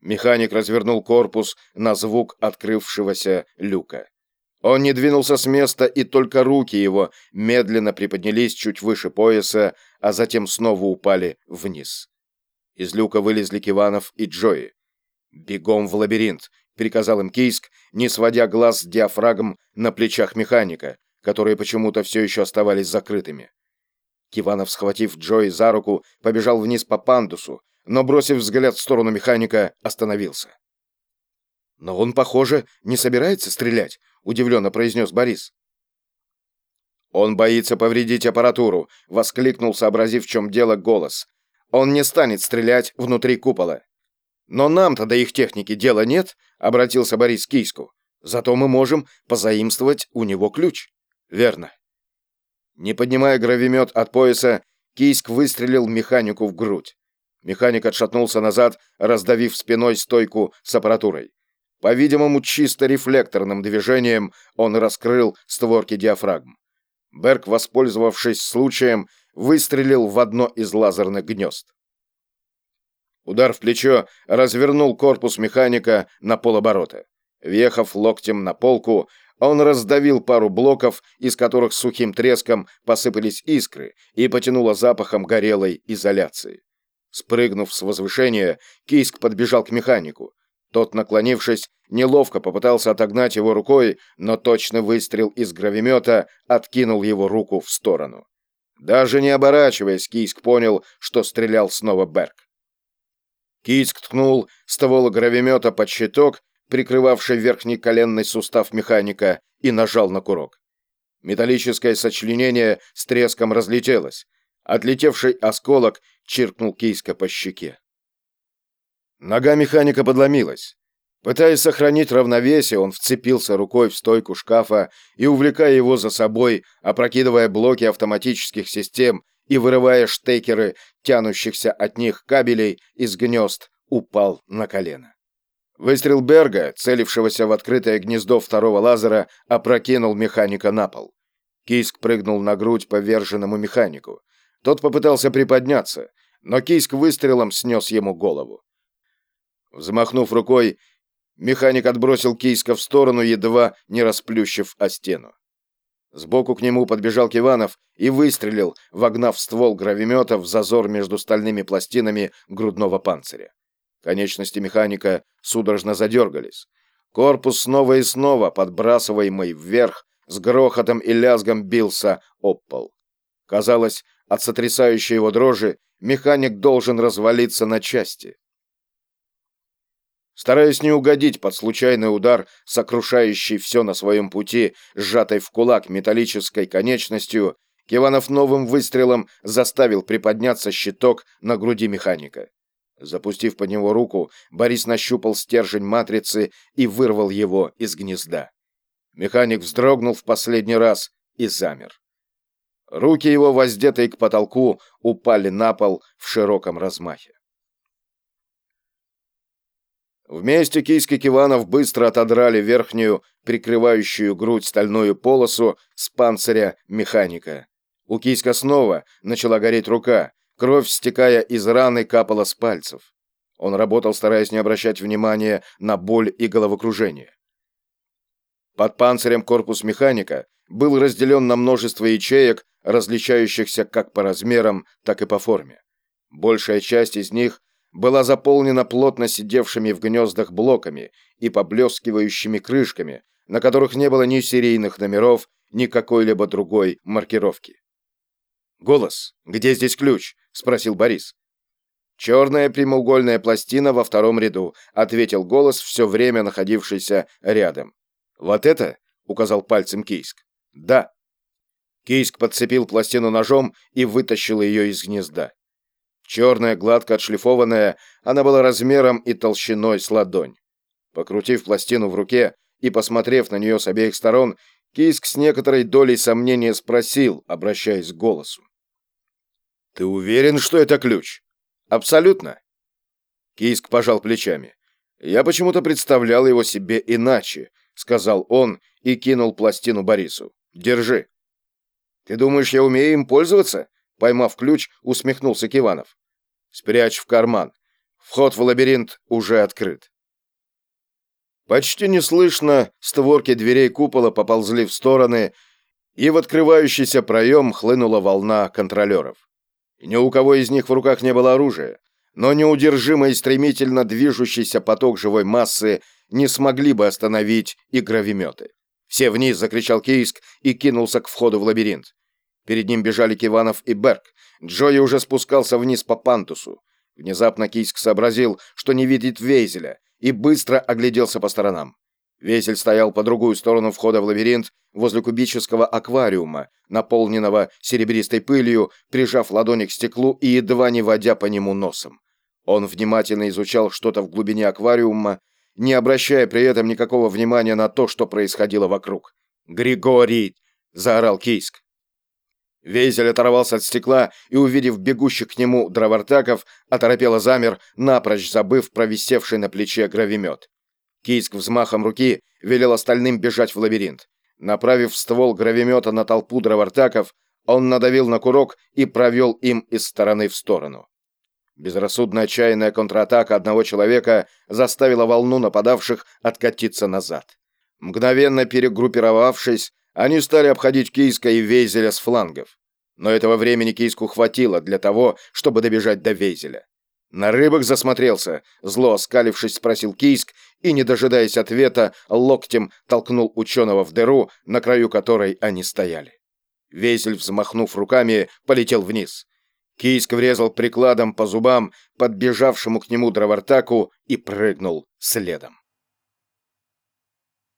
Механик развернул корпус на звук открывшегося люка. Он не двинулся с места, и только руки его медленно приподнялись чуть выше пояса, а затем снова упали вниз. Из люка вылезли Киванов и Джои. «Бегом в лабиринт», — приказал им Кийск, не сводя глаз с диафрагм на плечах механика, которые почему-то все еще оставались закрытыми. Киванов, схватив Джои за руку, побежал вниз по пандусу, но, бросив взгляд в сторону механика, остановился. «Но он, похоже, не собирается стрелять», — удивленно произнес Борис. «Он боится повредить аппаратуру», — воскликнул, сообразив, в чем дело, голос. «Он не станет стрелять внутри купола». «Но нам-то до их техники дела нет», — обратился Борис к Кийску. «Зато мы можем позаимствовать у него ключ». «Верно». Не поднимая гравимет от пояса, Кийск выстрелил механику в грудь. Механик отшатнулся назад, раздавив спиной стойку с аппаратурой. По-видимому, чисто рефлекторным движением он раскрыл створки диафрагм. Берг, воспользовавшись случаем, выстрелил в одно из лазерных гнезд. Удар в плечо развернул корпус механика на полоборота. Въехав локтем на полку, он раздавил пару блоков, из которых сухим треском посыпались искры и потянуло запахом горелой изоляции. Спрыгнув с возвышения, Кийск подбежал к механику. Тот, наклонившись, неловко попытался отогнать его рукой, но точно выстрел из гравимета откинул его руку в сторону. Даже не оборачиваясь, Кийск понял, что стрелял снова Берг. Кийск ткнул ствол гравимета под щиток, прикрывавший верхний коленный сустав механика, и нажал на курок. Металлическое сочленение с треском разлетелось. Отлетевший осколок чиркнул Кийска по щеке. Нога механика подломилась. Пытаясь сохранить равновесие, он вцепился рукой в стойку шкафа и, увлекая его за собой, опрокидывая блоки автоматических систем и вырывая штекеры, тянущихся от них кабелей из гнезд, упал на колено. Выстрел Берга, целившегося в открытое гнездо второго лазера, опрокинул механика на пол. Кийск прыгнул на грудь поверженному механику. Тот попытался приподняться, но Кийск выстрелом снес ему голову. Взмахнув рукой, механик отбросил Кийска в сторону, едва не расплющив о стену. Сбоку к нему подбежал Киванов и выстрелил, вогнав ствол гравимета в зазор между стальными пластинами грудного панциря. Конечности механика судорожно задергались. Корпус снова и снова, подбрасываемый вверх, с грохотом и лязгом бился об пол. Казалось, от сотрясающей его дрожи механик должен развалиться на части. Стараясь не угодить под случайный удар, сокрушающий все на своем пути, сжатой в кулак металлической конечностью, Киванов новым выстрелом заставил приподняться щиток на груди механика. Запустив под него руку, Борис нащупал стержень матрицы и вырвал его из гнезда. Механик вздрогнул в последний раз и замер. Руки его, воздетые к потолку, упали на пол в широком размахе. Вместе киски Киванов быстро отодрали верхнюю, прикрывающую грудь стальную полосу с панциря механика. У киска снова начала гореть рука, Кровь, стекая из раны, капала с пальцев. Он работал, стараясь не обращать внимания на боль и головокружение. Под панцирем корпус механика был разделен на множество ячеек, различающихся как по размерам, так и по форме. Большая часть из них была заполнена плотно сидевшими в гнездах блоками и поблескивающими крышками, на которых не было ни серийных номеров, ни какой-либо другой маркировки. «Голос, где здесь ключ?» — спросил Борис. «Черная прямоугольная пластина во втором ряду», — ответил голос, все время находившийся рядом. «Вот это?» — указал пальцем Кийск. «Да». Кийск подцепил пластину ножом и вытащил ее из гнезда. Черная, гладко отшлифованная, она была размером и толщиной с ладонь. Покрутив пластину в руке и посмотрев на нее с обеих сторон, Кийск с некоторой долей сомнения спросил, обращаясь к голосу. «Ты уверен, что это ключ?» «Абсолютно». Кийск пожал плечами. «Я почему-то представлял его себе иначе», — сказал он и кинул пластину Борису. «Держи». «Ты думаешь, я умею им пользоваться?» Поймав ключ, усмехнулся Киванов. «Спрячь в карман. Вход в лабиринт уже открыт. Почти неслышно створки дверей купола поползли в стороны, и в открывающийся проем хлынула волна контролеров. Ни у кого из них в руках не было оружия, но неудержимо и стремительно движущийся поток живой массы не смогли бы остановить и гравиметы. «Все вниз!» — закричал Кийск и кинулся к входу в лабиринт. Перед ним бежали Киванов и Берг. Джои уже спускался вниз по пантусу. Внезапно Кийск сообразил, что не видит Вейзеля, и быстро огляделся по сторонам. Везель стоял по другую сторону входа в лабиринт, возле кубического аквариума, наполненного серебристой пылью, прижав ладони к стеклу и едва не водя по нему носом. Он внимательно изучал что-то в глубине аквариума, не обращая при этом никакого внимания на то, что происходило вокруг. «Григорий!» — заорал Кийск. Вейзель оторвался от стекла и, увидев бегущих к нему дровартаков, оторопело замер, напрочь забыв про висевший на плече гравимет. Кийск взмахом руки велел остальным бежать в лабиринт. Направив ствол гравимета на толпу дровартаков, он надавил на курок и провел им из стороны в сторону. Безрассудная отчаянная контратака одного человека заставила волну нападавших откатиться назад. Мгновенно перегруппировавшись, они стали обходить Кийска и Вейзеля с флангов. Но этого времени Кийску хватило для того, чтобы добежать до Вейзеля. На рыбах засмотрелся, зло оскалившись, спросил Кийск и, не дожидаясь ответа, локтем толкнул ученого в дыру, на краю которой они стояли. Вейзель, взмахнув руками, полетел вниз. Кийск врезал прикладом по зубам подбежавшему к нему дровартаку и прыгнул следом.